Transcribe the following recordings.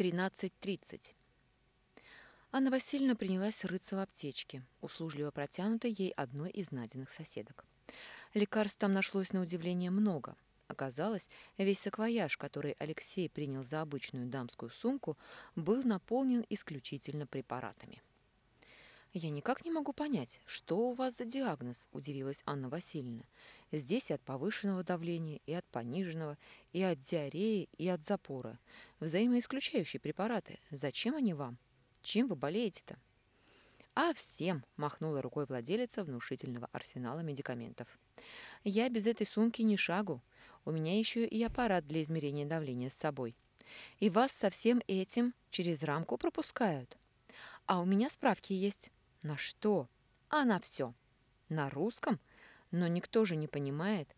13.30. Анна Васильевна принялась рыться в аптечке, услужливо протянутой ей одной из найденных соседок. Лекарств там нашлось на удивление много. Оказалось, весь саквояж, который Алексей принял за обычную дамскую сумку, был наполнен исключительно препаратами. «Я никак не могу понять, что у вас за диагноз?» – удивилась Анна Васильевна. «Здесь и от повышенного давления, и от пониженного, и от диареи, и от запора. Взаимоисключающие препараты. Зачем они вам? Чем вы болеете-то?» «А всем!» – махнула рукой владелица внушительного арсенала медикаментов. «Я без этой сумки ни шагу. У меня еще и аппарат для измерения давления с собой. И вас со всем этим через рамку пропускают. А у меня справки есть. На что? А на все. На русском? Но никто же не понимает.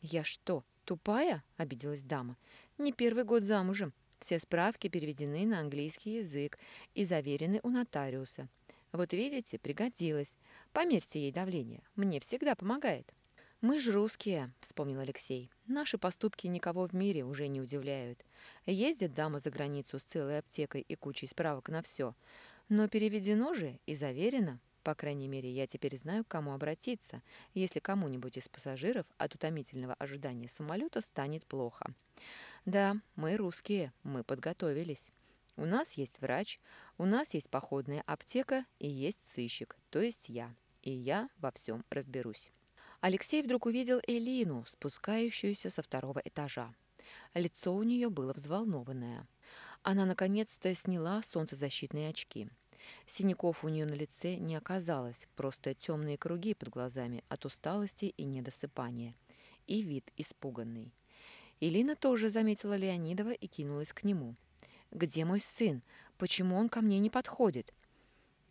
Я что, тупая? Обиделась дама. Не первый год замужем. Все справки переведены на английский язык и заверены у нотариуса. Вот видите, пригодилось. Померьте ей давление. Мне всегда помогает. «Мы же русские», — вспомнил Алексей. «Наши поступки никого в мире уже не удивляют. Ездит дама за границу с целой аптекой и кучей справок на все. Но переведено же и заверено. По крайней мере, я теперь знаю, к кому обратиться, если кому-нибудь из пассажиров от утомительного ожидания самолета станет плохо. Да, мы русские, мы подготовились. У нас есть врач, у нас есть походная аптека и есть сыщик, то есть я. И я во всем разберусь. Алексей вдруг увидел Элину, спускающуюся со второго этажа. Лицо у нее было взволнованное. Она наконец-то сняла солнцезащитные очки. Синяков у нее на лице не оказалось, просто темные круги под глазами от усталости и недосыпания. И вид испуганный. Илина тоже заметила Леонидова и кинулась к нему. «Где мой сын? Почему он ко мне не подходит?»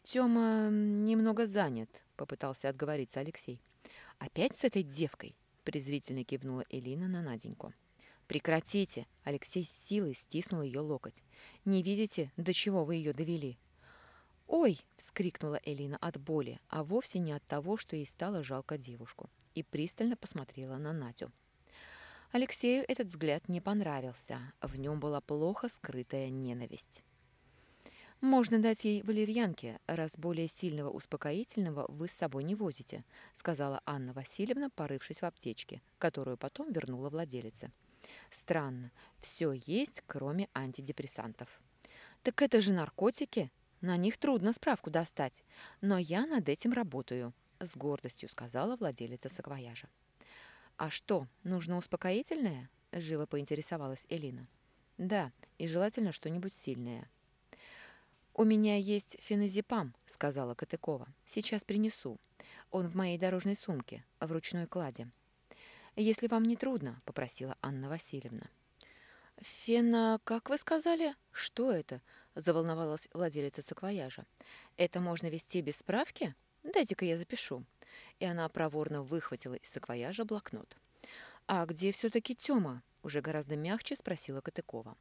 «Тёма немного занят», — попытался отговориться Алексей. «Опять с этой девкой?» — презрительно кивнула Элина на Наденьку. «Прекратите!» — Алексей с силой стиснул ее локоть. «Не видите, до чего вы ее довели?» «Ой!» — вскрикнула Элина от боли, а вовсе не от того, что ей стало жалко девушку, и пристально посмотрела на Надю. Алексею этот взгляд не понравился, в нем была плохо скрытая ненависть. «Можно дать ей валерьянки, раз более сильного успокоительного вы с собой не возите», сказала Анна Васильевна, порывшись в аптечке, которую потом вернула владелице. Странно, все есть, кроме антидепрессантов. Так это же наркотики. На них трудно справку достать. Но я над этим работаю, с гордостью сказала владелица саквояжа. А что, нужно успокоительное? Живо поинтересовалась Элина. Да, и желательно что-нибудь сильное. «У меня есть феназепам», — сказала Катыкова. «Сейчас принесу. Он в моей дорожной сумке, в ручной кладе. «Если вам не трудно», — попросила Анна Васильевна. «Фена, как вы сказали? Что это?» — заволновалась владелица саквояжа. «Это можно вести без справки? Дайте-ка я запишу». И она проворно выхватила из саквояжа блокнот. «А где все-таки Тёма?» — уже гораздо мягче спросила Катыкова.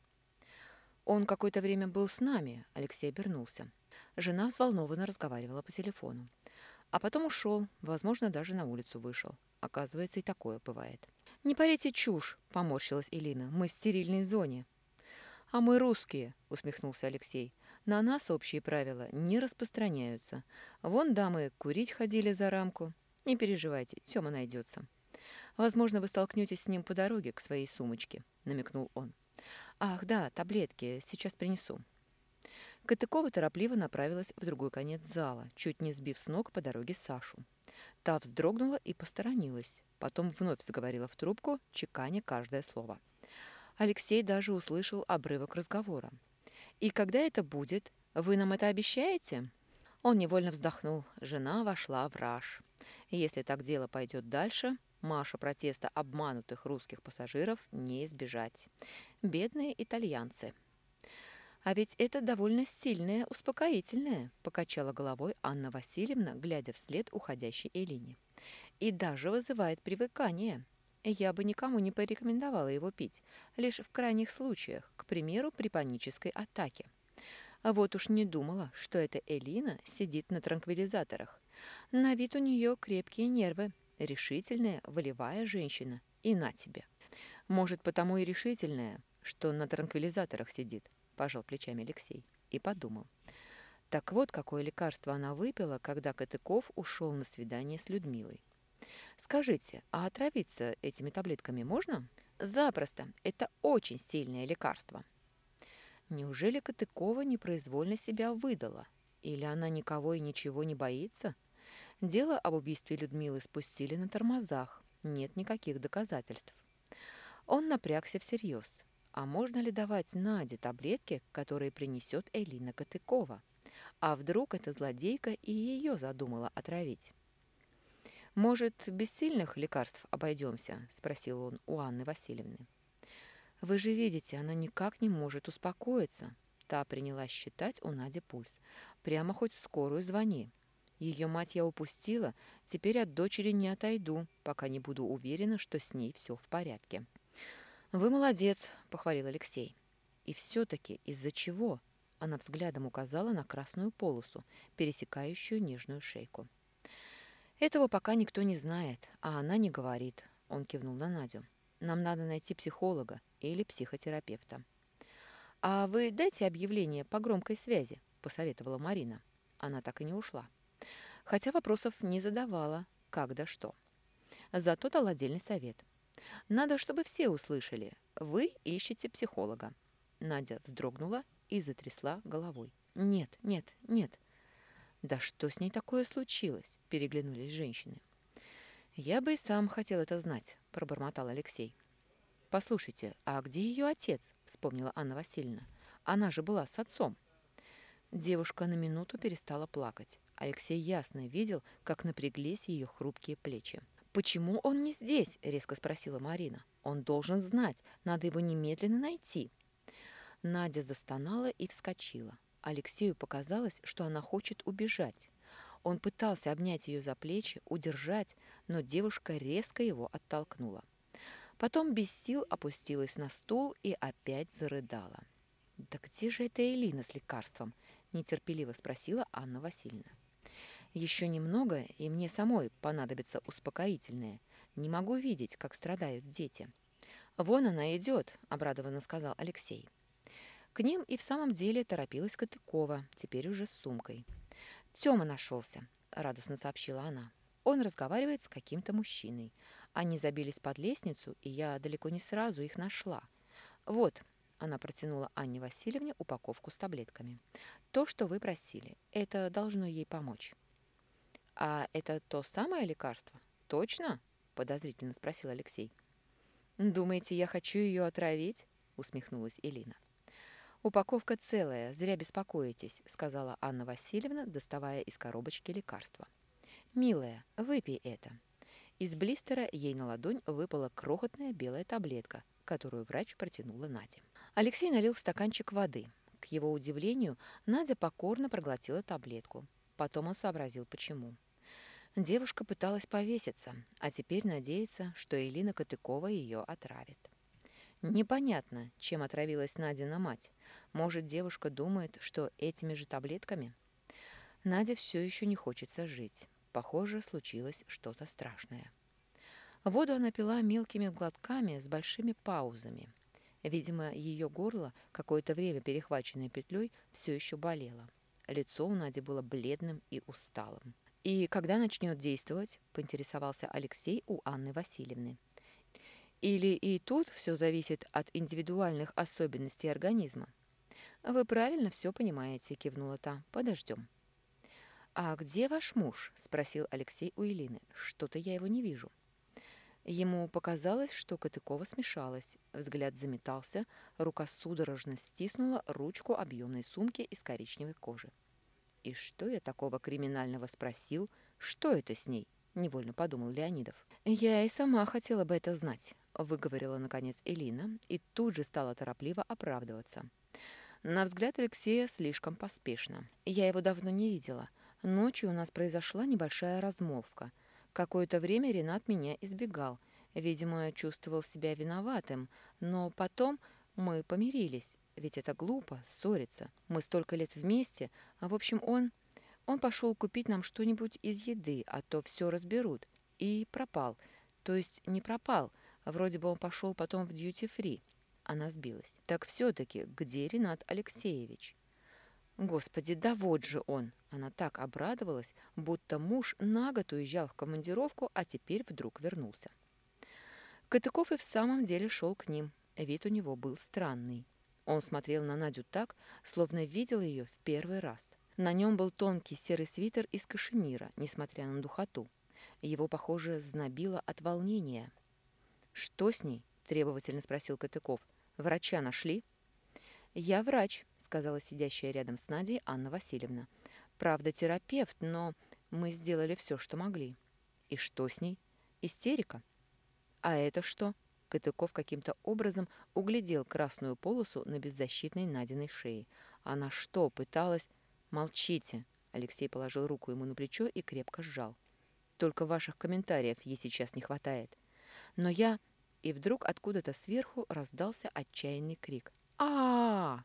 «Он какое-то время был с нами», — Алексей обернулся. Жена взволнованно разговаривала по телефону. А потом ушел, возможно, даже на улицу вышел. Оказывается, и такое бывает. «Не парите чушь», — поморщилась Элина. «Мы в стерильной зоне». «А мы русские», — усмехнулся Алексей. «На нас общие правила не распространяются. Вон дамы курить ходили за рамку. Не переживайте, Тёма найдется». «Возможно, вы столкнетесь с ним по дороге к своей сумочке», — намекнул он. «Ах, да, таблетки, сейчас принесу». Катыкова торопливо направилась в другой конец зала, чуть не сбив с ног по дороге Сашу. Та вздрогнула и посторонилась. Потом вновь заговорила в трубку, чеканя каждое слово. Алексей даже услышал обрывок разговора. «И когда это будет? Вы нам это обещаете?» Он невольно вздохнул. Жена вошла в раж. Если так дело пойдет дальше, Маша протеста обманутых русских пассажиров не избежать. Бедные итальянцы. «А ведь это довольно сильное успокоительное», – покачала головой Анна Васильевна, глядя вслед уходящей Элине. «И даже вызывает привыкание. Я бы никому не порекомендовала его пить, лишь в крайних случаях, к примеру, при панической атаке. Вот уж не думала, что эта Элина сидит на транквилизаторах. На вид у нее крепкие нервы, решительная, волевая женщина. И на тебе. Может, потому и решительная, что на транквилизаторах сидит. – пожал плечами Алексей и подумал. Так вот, какое лекарство она выпила, когда Катыков ушел на свидание с Людмилой. «Скажите, а отравиться этими таблетками можно?» «Запросто. Это очень сильное лекарство». Неужели Катыкова непроизвольно себя выдала? Или она никого и ничего не боится? Дело об убийстве Людмилы спустили на тормозах. Нет никаких доказательств. Он напрягся всерьез. А можно ли давать Наде таблетки, которые принесет Элина Катыкова? А вдруг эта злодейка и ее задумала отравить? «Может, без сильных лекарств обойдемся?» – спросил он у Анны Васильевны. «Вы же видите, она никак не может успокоиться». Та принялась считать у Нади пульс. «Прямо хоть в скорую звони. Ее мать я упустила, теперь от дочери не отойду, пока не буду уверена, что с ней все в порядке». «Вы молодец», – похвалил Алексей. «И все-таки из-за чего?» Она взглядом указала на красную полосу, пересекающую нежную шейку. «Этого пока никто не знает, а она не говорит», – он кивнул на Надю. «Нам надо найти психолога или психотерапевта». «А вы дайте объявление по громкой связи», – посоветовала Марина. Она так и не ушла. Хотя вопросов не задавала, как да что. Зато дал отдельный совет. «Надо, чтобы все услышали. Вы ищете психолога». Надя вздрогнула и затрясла головой. «Нет, нет, нет». «Да что с ней такое случилось?» – переглянулись женщины. «Я бы и сам хотел это знать», – пробормотал Алексей. «Послушайте, а где ее отец?» – вспомнила Анна Васильевна. «Она же была с отцом». Девушка на минуту перестала плакать. Алексей ясно видел, как напряглись ее хрупкие плечи. «Почему он не здесь?» – резко спросила Марина. «Он должен знать. Надо его немедленно найти». Надя застонала и вскочила. Алексею показалось, что она хочет убежать. Он пытался обнять ее за плечи, удержать, но девушка резко его оттолкнула. Потом без сил опустилась на стул и опять зарыдала. «Да где же эта Элина с лекарством?» – нетерпеливо спросила Анна Васильевна. «Еще немного, и мне самой понадобится успокоительное. Не могу видеть, как страдают дети». «Вон она идет», – обрадованно сказал Алексей. К ним и в самом деле торопилась Катыкова, теперь уже с сумкой. «Тёма нашелся», — радостно сообщила она. «Он разговаривает с каким-то мужчиной. Они забились под лестницу, и я далеко не сразу их нашла. Вот», — она протянула Анне Васильевне упаковку с таблетками. «То, что вы просили. Это должно ей помочь». «А это то самое лекарство? Точно?» — подозрительно спросил Алексей. «Думаете, я хочу ее отравить?» — усмехнулась Элина. «Упаковка целая, зря беспокоитесь», — сказала Анна Васильевна, доставая из коробочки лекарства. «Милая, выпей это». Из блистера ей на ладонь выпала крохотная белая таблетка, которую врач протянула Наде. Алексей налил стаканчик воды. К его удивлению, Надя покорно проглотила таблетку. Потом он сообразил, почему. Девушка пыталась повеситься, а теперь надеется, что Элина Катыкова ее отравит. Непонятно, чем отравилась Надина мать. Может, девушка думает, что этими же таблетками? Надя все еще не хочется жить. Похоже, случилось что-то страшное. Воду она пила мелкими глотками с большими паузами. Видимо, ее горло, какое-то время перехваченное петлей, все еще болело. Лицо у Нади было бледным и усталым. «И когда начнет действовать?» – поинтересовался Алексей у Анны Васильевны. Или и тут все зависит от индивидуальных особенностей организма? Вы правильно все понимаете, кивнула та. Подождем. А где ваш муж? спросил Алексей у Элины. Что-то я его не вижу. Ему показалось, что Катыкова смешалась. Взгляд заметался, рука судорожно стиснула ручку объемной сумки из коричневой кожи. «И что я такого криминального спросил? Что это с ней?» — невольно подумал Леонидов. «Я и сама хотела бы это знать», выговорила наконец Элина и тут же стала торопливо оправдываться. На взгляд Алексея слишком поспешно. Я его давно не видела. Ночью у нас произошла небольшая размолвка. Какое-то время Ренат меня избегал. Видимо, чувствовал себя виноватым. Но потом мы помирились. Ведь это глупо, ссориться. Мы столько лет вместе. А в общем, он... Он пошел купить нам что-нибудь из еды, а то все разберут. И пропал. То есть не пропал, Вроде бы он пошел потом в дьюти-фри. Она сбилась. «Так все-таки где Ренат Алексеевич?» «Господи, да вот же он!» Она так обрадовалась, будто муж на год уезжал в командировку, а теперь вдруг вернулся. Катыков и в самом деле шел к ним. Вид у него был странный. Он смотрел на Надю так, словно видел ее в первый раз. На нем был тонкий серый свитер из кашемира, несмотря на духоту. Его, похоже, знобило от волнения. «Что с ней?» – требовательно спросил Катыков. «Врача нашли?» «Я врач», – сказала сидящая рядом с Надей Анна Васильевна. «Правда, терапевт, но мы сделали все, что могли». «И что с ней?» «Истерика». «А это что?» Катыков каким-то образом углядел красную полосу на беззащитной Надиной шее. Она что, пыталась... «Молчите!» Алексей положил руку ему на плечо и крепко сжал. «Только ваших комментариев ей сейчас не хватает. Но я...» И вдруг откуда-то сверху раздался отчаянный крик. а, -а,